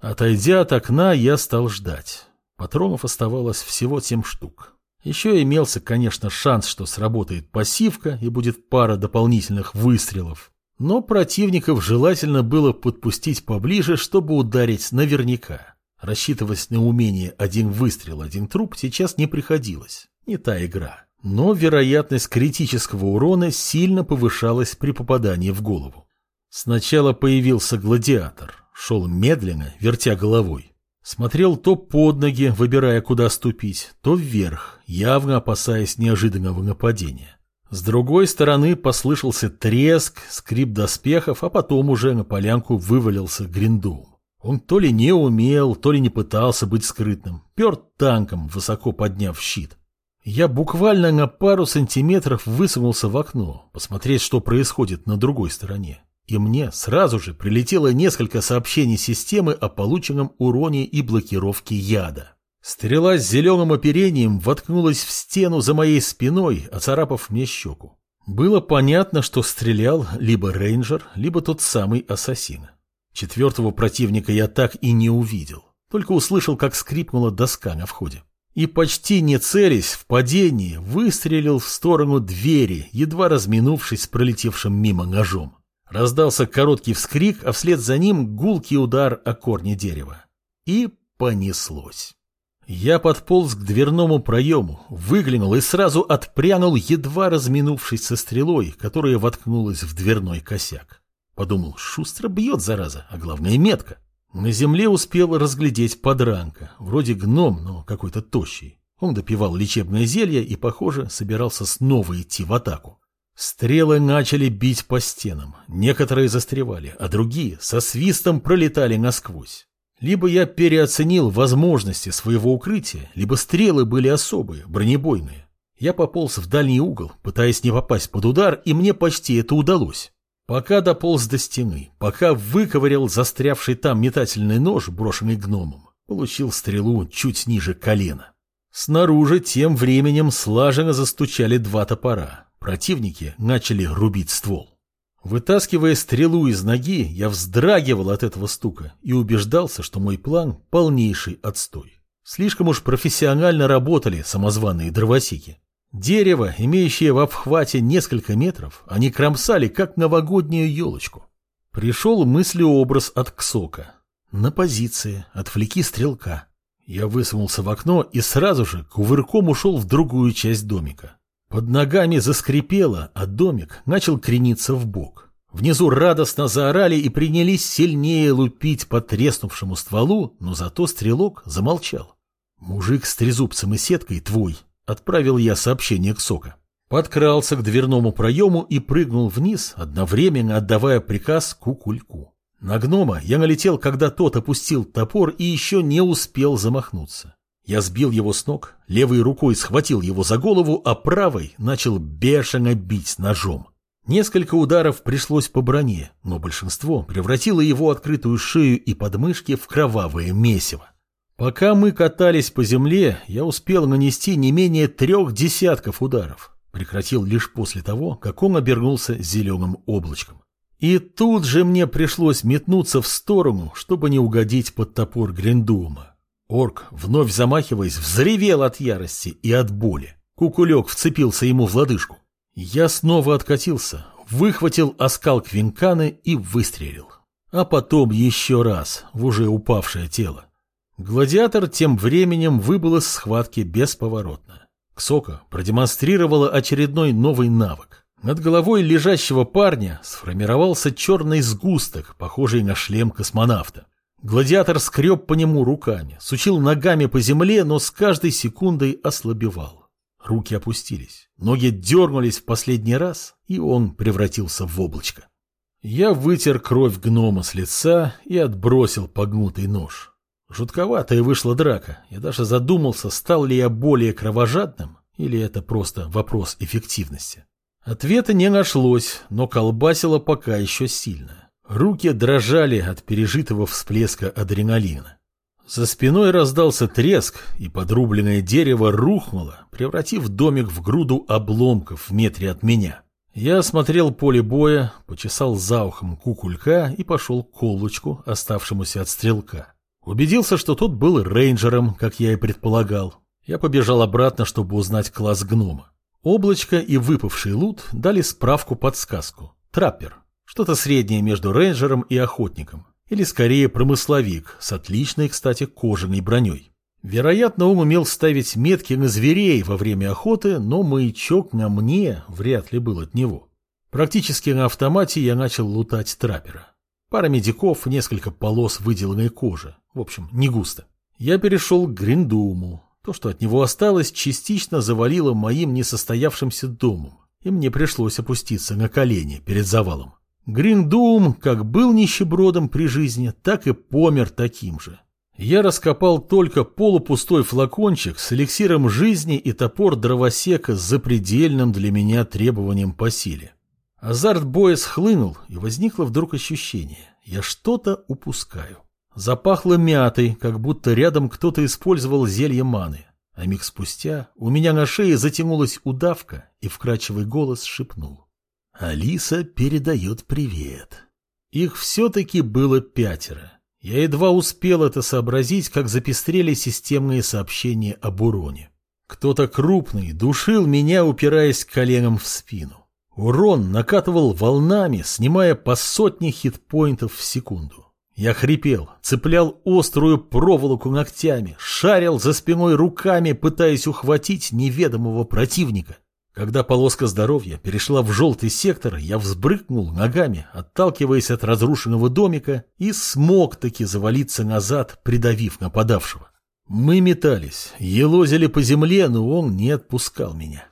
Отойдя от окна, я стал ждать. Патронов оставалось всего семь штук. Еще имелся, конечно, шанс, что сработает пассивка и будет пара дополнительных выстрелов. Но противников желательно было подпустить поближе, чтобы ударить наверняка. Рассчитывать на умение один выстрел, один труп сейчас не приходилось. Не та игра. Но вероятность критического урона сильно повышалась при попадании в голову. Сначала появился гладиатор. Шел медленно, вертя головой. Смотрел то под ноги, выбирая, куда ступить, то вверх, явно опасаясь неожиданного нападения. С другой стороны послышался треск, скрип доспехов, а потом уже на полянку вывалился Гриндум. Он то ли не умел, то ли не пытался быть скрытным, пер танком, высоко подняв щит. Я буквально на пару сантиметров высунулся в окно, посмотреть, что происходит на другой стороне. И мне сразу же прилетело несколько сообщений системы о полученном уроне и блокировке яда. Стрела с зеленым оперением воткнулась в стену за моей спиной, оцарапав мне щеку. Было понятно, что стрелял либо рейнджер, либо тот самый ассасин. Четвертого противника я так и не увидел, только услышал, как скрипнула доска на входе. И почти не целясь в падении, выстрелил в сторону двери, едва разминувшись с пролетевшим мимо ножом. Раздался короткий вскрик, а вслед за ним гулкий удар о корне дерева. И понеслось. Я подполз к дверному проему, выглянул и сразу отпрянул, едва разминувшись со стрелой, которая воткнулась в дверной косяк. Подумал, шустро бьет, зараза, а главное метко. На земле успел разглядеть подранка, вроде гном, но какой-то тощий. Он допивал лечебное зелье и, похоже, собирался снова идти в атаку. Стрелы начали бить по стенам, некоторые застревали, а другие со свистом пролетали насквозь. Либо я переоценил возможности своего укрытия, либо стрелы были особые, бронебойные. Я пополз в дальний угол, пытаясь не попасть под удар, и мне почти это удалось. Пока дополз до стены, пока выковырял застрявший там метательный нож, брошенный гномом, получил стрелу чуть ниже колена. Снаружи тем временем слаженно застучали два топора. Противники начали рубить ствол. Вытаскивая стрелу из ноги, я вздрагивал от этого стука и убеждался, что мой план – полнейший отстой. Слишком уж профессионально работали самозваные дровосеки. Дерево, имеющее в обхвате несколько метров, они кромсали, как новогоднюю елочку. Пришел мыслеобраз от Ксока. На позиции, отвлеки стрелка. Я высунулся в окно и сразу же кувырком ушел в другую часть домика. Под ногами заскрипело, а домик начал крениться в бок. Внизу радостно заорали и принялись сильнее лупить по треснувшему стволу, но зато стрелок замолчал. «Мужик с трезубцем и сеткой твой», — отправил я сообщение к Сока. Подкрался к дверному проему и прыгнул вниз, одновременно отдавая приказ кукульку. На гнома я налетел, когда тот опустил топор и еще не успел замахнуться. Я сбил его с ног, левой рукой схватил его за голову, а правой начал бешено бить ножом. Несколько ударов пришлось по броне, но большинство превратило его открытую шею и подмышки в кровавое месиво. Пока мы катались по земле, я успел нанести не менее трех десятков ударов. Прекратил лишь после того, как он обернулся зеленым облачком. И тут же мне пришлось метнуться в сторону, чтобы не угодить под топор Гриндума. Орк, вновь замахиваясь, взревел от ярости и от боли. Кукулек вцепился ему в лодыжку. Я снова откатился, выхватил оскал квинканы и выстрелил. А потом еще раз в уже упавшее тело. Гладиатор тем временем выбыл из схватки бесповоротно. Ксока продемонстрировала очередной новый навык. Над головой лежащего парня сформировался черный сгусток, похожий на шлем космонавта. Гладиатор скреб по нему руками, сучил ногами по земле, но с каждой секундой ослабевал. Руки опустились, ноги дернулись в последний раз, и он превратился в облачко. Я вытер кровь гнома с лица и отбросил погнутый нож. Жутковатая вышла драка. Я даже задумался, стал ли я более кровожадным, или это просто вопрос эффективности. Ответа не нашлось, но колбасило пока еще сильно. Руки дрожали от пережитого всплеска адреналина. За спиной раздался треск, и подрубленное дерево рухнуло, превратив домик в груду обломков в метре от меня. Я осмотрел поле боя, почесал за ухом кукулька и пошел к колочку, оставшемуся от стрелка. Убедился, что тот был рейнджером, как я и предполагал. Я побежал обратно, чтобы узнать класс гнома. Облачко и выпавший лут дали справку-подсказку. Траппер. Что-то среднее между рейнджером и охотником. Или скорее промысловик с отличной, кстати, кожаной броней. Вероятно, он умел ставить метки на зверей во время охоты, но маячок на мне вряд ли был от него. Практически на автомате я начал лутать траппера. Пара медиков, несколько полос выделанной кожи. В общем, не густо. Я перешел к Гриндуму. То, что от него осталось, частично завалило моим несостоявшимся домом, и мне пришлось опуститься на колени перед завалом. Гриндум как был нищебродом при жизни, так и помер таким же. Я раскопал только полупустой флакончик с эликсиром жизни и топор дровосека с запредельным для меня требованием по силе. Азарт боя схлынул, и возникло вдруг ощущение. Я что-то упускаю. Запахло мятой, как будто рядом кто-то использовал зелье маны. А миг спустя у меня на шее затянулась удавка, и вкрадчивый голос шепнул. Алиса передает привет. Их все-таки было пятеро. Я едва успел это сообразить, как запестрели системные сообщения об уроне. Кто-то крупный душил меня, упираясь коленом в спину. Урон накатывал волнами, снимая по сотне хитпоинтов в секунду. Я хрипел, цеплял острую проволоку ногтями, шарил за спиной руками, пытаясь ухватить неведомого противника. Когда полоска здоровья перешла в желтый сектор, я взбрыкнул ногами, отталкиваясь от разрушенного домика, и смог таки завалиться назад, придавив нападавшего. Мы метались, елозили по земле, но он не отпускал меня.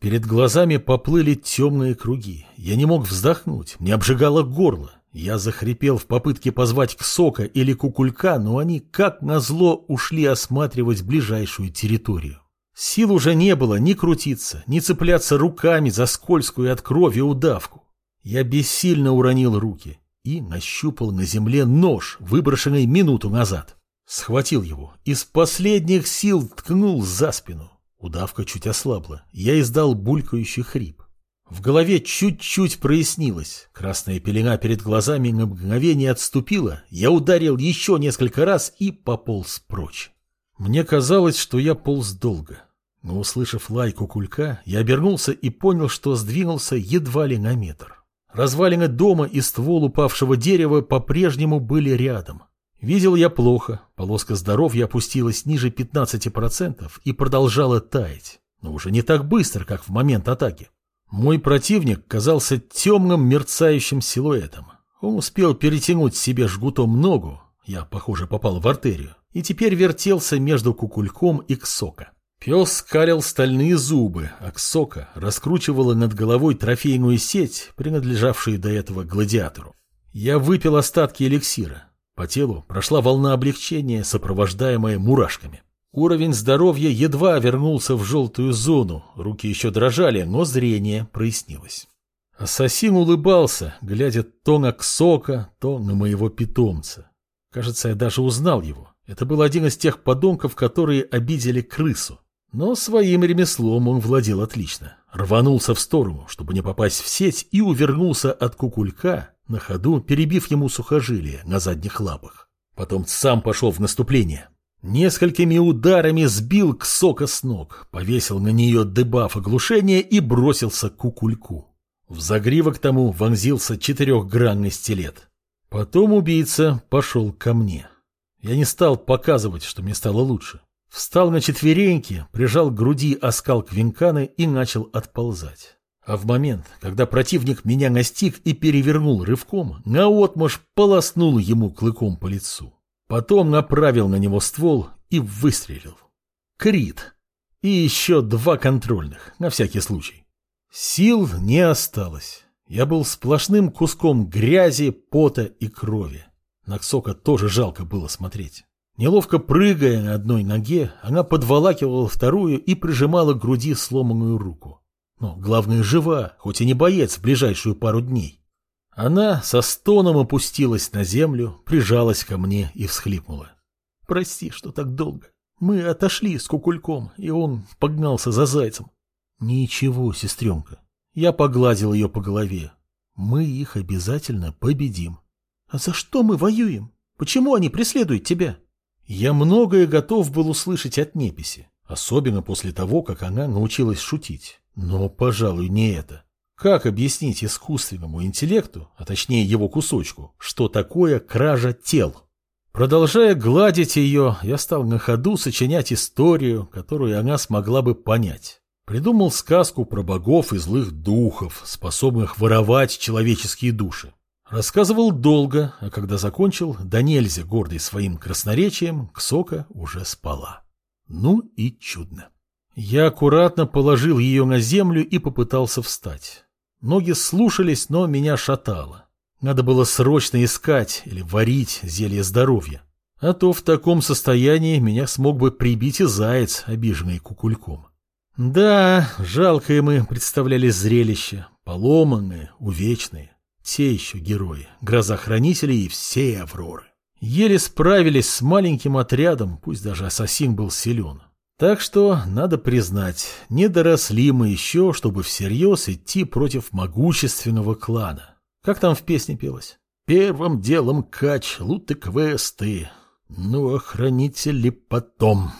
Перед глазами поплыли темные круги. Я не мог вздохнуть, мне обжигало горло. Я захрипел в попытке позвать Ксока или Кукулька, но они, как назло, ушли осматривать ближайшую территорию. Сил уже не было ни крутиться, ни цепляться руками за скользкую от крови удавку. Я бессильно уронил руки и нащупал на земле нож, выброшенный минуту назад. Схватил его, и с последних сил ткнул за спину. Удавка чуть ослабла, я издал булькающий хрип. В голове чуть-чуть прояснилось. Красная пелена перед глазами на мгновение отступила. Я ударил еще несколько раз и пополз прочь. Мне казалось, что я полз долго. Но, услышав лайку кулька, я обернулся и понял, что сдвинулся едва ли на метр. Развалины дома и ствол упавшего дерева по-прежнему были рядом. Видел я плохо, полоска здоровья опустилась ниже 15% и продолжала таять, но уже не так быстро, как в момент атаки. Мой противник казался темным мерцающим силуэтом. Он успел перетянуть себе жгутом ногу, я, похоже, попал в артерию, и теперь вертелся между кукульком и ксока. Пес скалил стальные зубы, а ксока раскручивала над головой трофейную сеть, принадлежавшую до этого гладиатору. Я выпил остатки эликсира. По телу прошла волна облегчения, сопровождаемая мурашками. Уровень здоровья едва вернулся в желтую зону, руки еще дрожали, но зрение прояснилось. Ассасин улыбался, глядя то на Ксока, то на моего питомца. Кажется, я даже узнал его. Это был один из тех подонков, которые обидели крысу. Но своим ремеслом он владел отлично. Рванулся в сторону, чтобы не попасть в сеть, и увернулся от кукулька, на ходу перебив ему сухожилие на задних лапах. Потом сам пошел в наступление. Несколькими ударами сбил Ксока с ног, повесил на нее дебаф оглушения и бросился к кукульку. В загривок тому вонзился четырехгранный стилет. Потом убийца пошел ко мне. Я не стал показывать, что мне стало лучше. Встал на четвереньки, прижал к груди оскал квинканы и начал отползать. А в момент, когда противник меня настиг и перевернул рывком, наотмашь полоснул ему клыком по лицу. Потом направил на него ствол и выстрелил. Крит. И еще два контрольных, на всякий случай. Сил не осталось. Я был сплошным куском грязи, пота и крови. На Ксока тоже жалко было смотреть. Неловко прыгая на одной ноге, она подволакивала вторую и прижимала к груди сломанную руку. Но главное, жива, хоть и не боец в ближайшую пару дней. Она со стоном опустилась на землю, прижалась ко мне и всхлипнула. «Прости, что так долго. Мы отошли с кукульком, и он погнался за зайцем». «Ничего, сестренка». Я погладил ее по голове. «Мы их обязательно победим». «А за что мы воюем? Почему они преследуют тебя?» Я многое готов был услышать от неписи, особенно после того, как она научилась шутить. Но, пожалуй, не это. Как объяснить искусственному интеллекту, а точнее его кусочку, что такое кража тел? Продолжая гладить ее, я стал на ходу сочинять историю, которую она смогла бы понять. Придумал сказку про богов и злых духов, способных воровать человеческие души. Рассказывал долго, а когда закончил, да нельзя гордый своим красноречием, Ксока уже спала. Ну и чудно. Я аккуратно положил ее на землю и попытался встать. Ноги слушались, но меня шатало. Надо было срочно искать или варить зелье здоровья. А то в таком состоянии меня смог бы прибить и заяц, обиженный кукульком. Да, жалкое мы представляли зрелище, поломанные, увечные. Те еще герои, грозохранители и все Авроры. Еле справились с маленьким отрядом, пусть даже ассасин был силен. Так что, надо признать, не доросли мы еще, чтобы всерьез идти против могущественного клана. Как там в песне пелось? Первым делом кач, луты квесты, ну, охранители потом.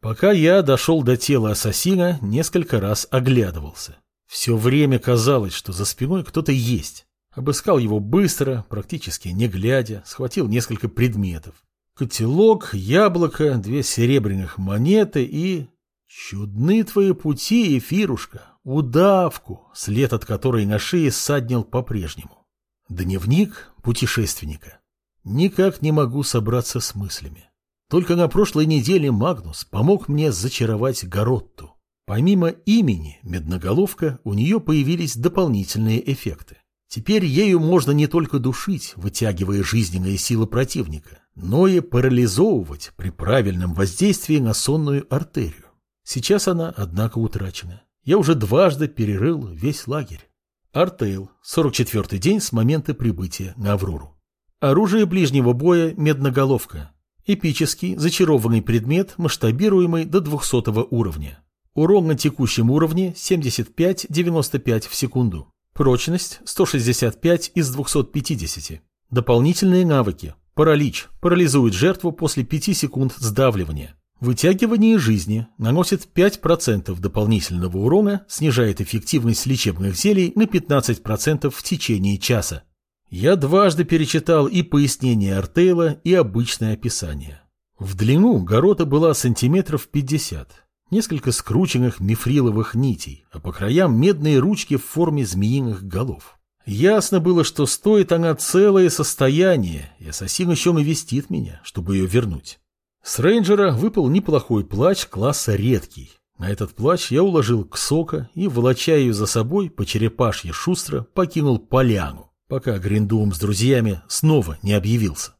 Пока я дошел до тела ассасина, несколько раз оглядывался. Все время казалось, что за спиной кто-то есть. Обыскал его быстро, практически не глядя, схватил несколько предметов. Котелок, яблоко, две серебряных монеты и... Чудны твои пути, Эфирушка, удавку, след от которой на шее ссаднил по-прежнему. Дневник путешественника. Никак не могу собраться с мыслями. Только на прошлой неделе Магнус помог мне зачаровать Горотту. Помимо имени Медноголовка у нее появились дополнительные эффекты. Теперь ею можно не только душить, вытягивая жизненные силы противника, но и парализовывать при правильном воздействии на сонную артерию. Сейчас она, однако, утрачена. Я уже дважды перерыл весь лагерь. Артейл, 44-й день с момента прибытия на Аврору. Оружие ближнего боя – медноголовка. Эпический, зачарованный предмет, масштабируемый до 200 уровня. Урон на текущем уровне 75-95 в секунду. Прочность 165 из 250. Дополнительные навыки. Паралич. Парализует жертву после 5 секунд сдавливания. Вытягивание жизни наносит 5% дополнительного урона, снижает эффективность лечебных зелий на 15% в течение часа. Я дважды перечитал и пояснение Артейла, и обычное описание. В длину горота была сантиметров 50, несколько скрученных мифриловых нитей, а по краям медные ручки в форме змеиных голов. Ясно было, что стоит она целое состояние, и ассасин еще навестит меня, чтобы ее вернуть. С рейнджера выпал неплохой плащ класса редкий. На этот плащ я уложил ксока и, волоча ее за собой, по черепашье шустро покинул поляну, пока Гриндум с друзьями снова не объявился.